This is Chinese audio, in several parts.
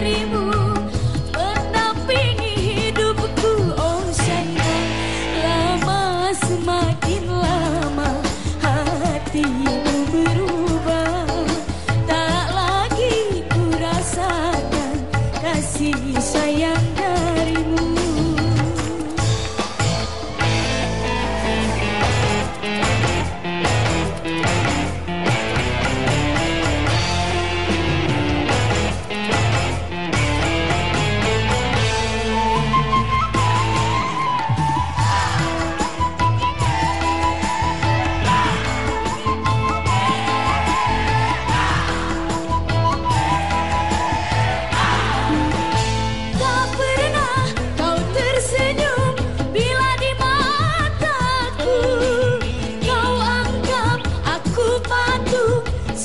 Грибы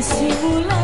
起不来。